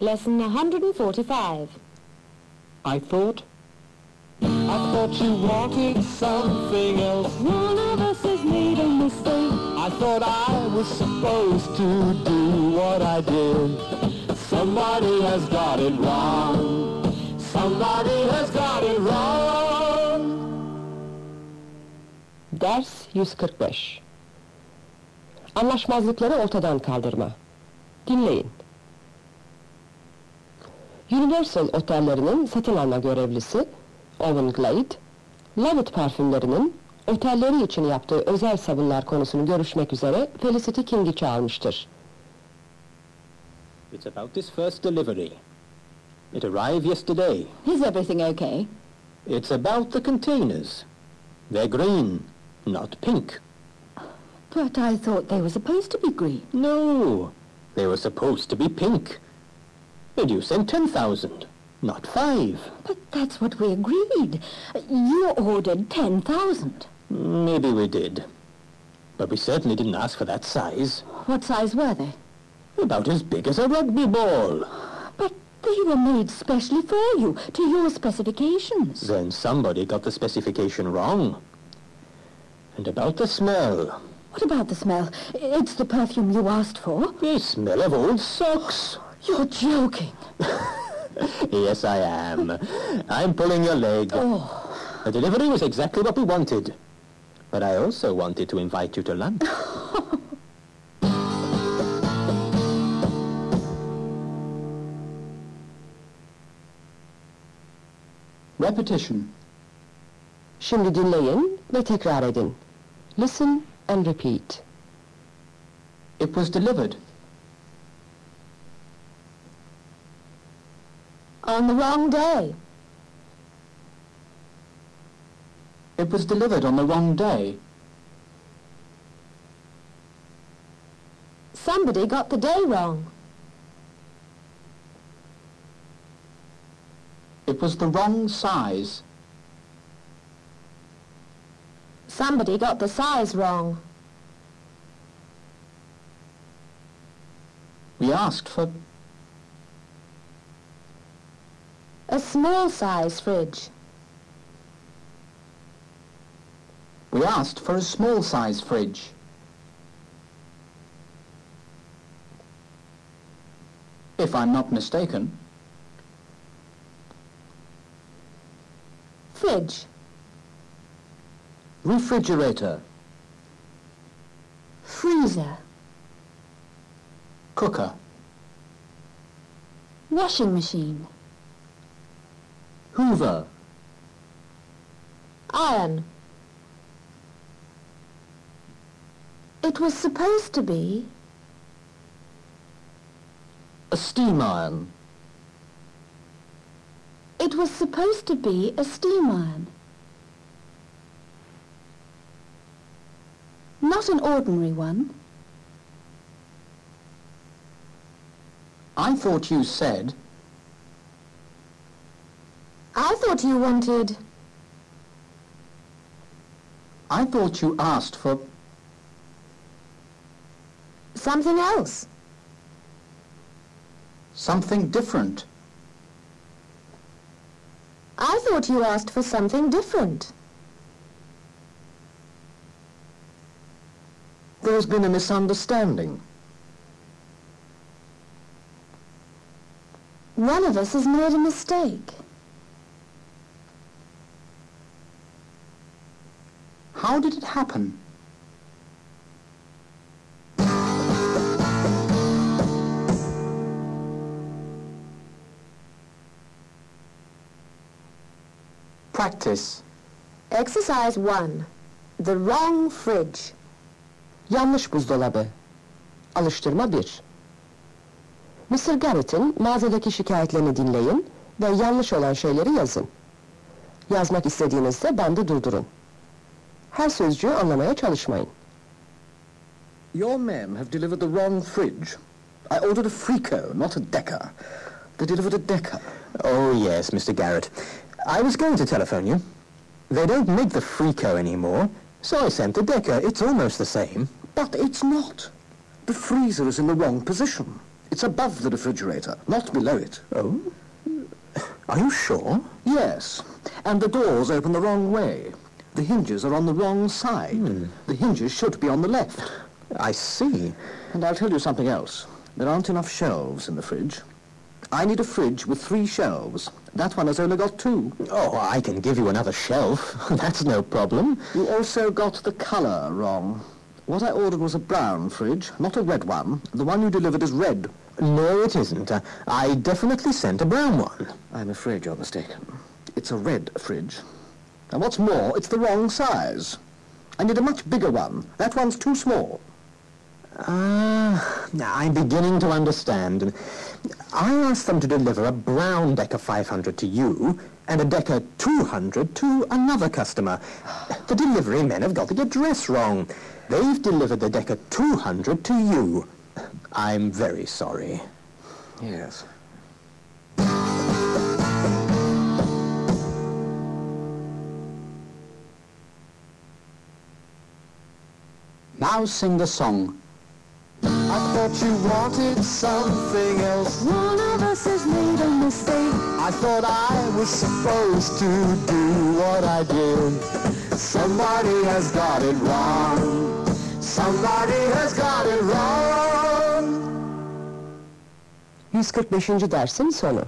Lesson 145. I thought... I thought you wanted something else. One of us has made a mistake. I thought I was supposed to do what I did. Somebody has got it wrong. Somebody has got it wrong. Ders 145 Anlaşmazlıkları ortadan kaldırma. Dinleyin. Universal otellerinin satın alma görevlisi Owen Glade, Lovett parfümlerinin otelleri için yaptığı özel sabunlar konusunu görüşmek üzere Felicity King'i çağırmıştır. It's about this first delivery. It arrived yesterday. Is everything okay? It's about the containers. They're green, not pink. But I thought they were supposed to be green. No, they were supposed to be pink. Sent 10,000, not five. But that's what we agreed. You ordered 10,000. Maybe we did. But we certainly didn't ask for that size. What size were they? About as big as a rugby ball. But they were made specially for you, to your specifications. Then somebody got the specification wrong. And about the smell. What about the smell? It's the perfume you asked for. They smell of old socks. You're joking. Yes, I am. I'm pulling your leg. Oh, The delivery was exactly what we wanted. But I also wanted to invite you to lunch. Repetition. Şimdi dinleyin ve tekrar edin. Listen and repeat. It was delivered. On the wrong day. It was delivered on the wrong day. Somebody got the day wrong. It was the wrong size. Somebody got the size wrong. We asked for... A small size fridge. We asked for a small size fridge. If I'm not mistaken, Fridge. refrigerator, Freezer. cooker, Washing machine. Hoover, Iron. It was supposed to be a steam iron, It was supposed to be a steam iron. Not an ordinary one. I thought you said I thought you wanted... I thought you asked for something else. something different. I thought you asked for something different. There's been a misunderstanding. One of us has made a mistake. How did it happen? Practice. Exercise 1. The wrong fridge. Yanlış buzdolabı. Alıştırma 1. Mr. Garrett'in mağazadaki şikayetlerini dinleyin ve yanlış olan şeyleri yazın. Yazmak istediğinizde bandı durdurun. Her sözcüğü anlamaya çalışmayın. Your men have delivered the wrong fridge. I ordered a Frico, not a Decker. They delivered a Decker. Oh, yes, Mr. Garrett. I was going to telephone you. They don't make the Frico anymore, so I sent the Decker. It's almost the same. But it's not. The freezer is in the wrong position. It's above the refrigerator, not below it. Oh? Are you sure? Yes, and the doors open the wrong way. The hinges are on the wrong side. The hinges should be on the left. I see. And I'll tell you something else. There aren't enough shelves in the fridge. I need a fridge with three shelves. That one has only got two. Oh, I can give you another shelf. That's no problem. You also got the colour wrong. What I ordered was a brown fridge, not a red one. The one you delivered is red. No, it isn't. Uh, I definitely sent a brown one. I'm afraid you're mistaken. It's a red fridge. And what's more, it's the wrong size. I need a much bigger one. That one's too small. Ah, I'm beginning to understand. I asked them to deliver a brown Decker 500 to you and a Decker 200 to another customer. The delivery men have got the address wrong. They've delivered the Decker 200 to you. I'm very sorry. Yes. Now sing the song. I thought you wanted something else. One of us has made a mistake. I thought I was supposed to do what I did. Somebody has got it wrong. Somebody has got it wrong. 145. dersin sonu.